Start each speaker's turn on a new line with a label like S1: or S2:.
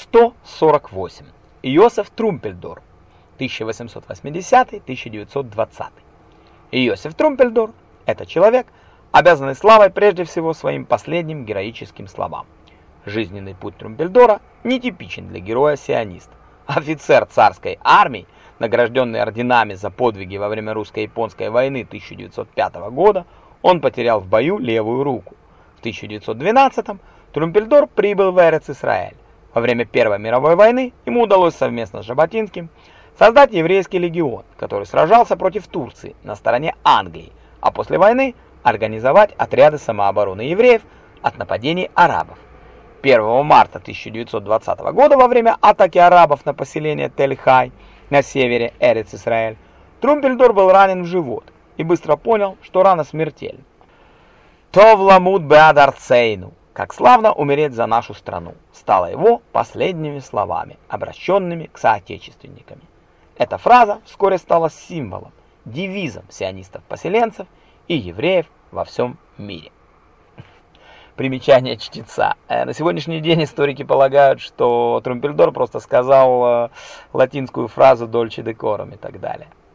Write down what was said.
S1: 148. Иосиф Трумпельдор 1880-1920. Иосиф Трумпельдор – это человек, обязанный славой прежде всего своим последним героическим словам. Жизненный путь Трумпельдора нетипичен для героя-сиониста. Офицер царской армии, награжденный орденами за подвиги во время русско-японской войны 1905 года, он потерял в бою левую руку. В 1912 Трумпельдор прибыл в Эрец-Исраэль. Во время Первой мировой войны ему удалось совместно с Жаботинским создать еврейский легион, который сражался против Турции на стороне Англии, а после войны организовать отряды самообороны евреев от нападений арабов. 1 марта 1920 года во время атаки арабов на поселение Тель-Хай на севере Эрец-Исраэль Трумпельдор был ранен в живот и быстро понял, что рана смертельна. «Товламут беадарцейну» «Как славно умереть за нашу страну» стало его последними словами, обращенными к соотечественникам. Эта фраза вскоре стала символом, девизом сионистов-поселенцев и евреев во всем мире. Примечание чтеца. Э, на сегодняшний день историки полагают, что Трумпельдор просто сказал э, латинскую фразу «дольче декорум» и так далее.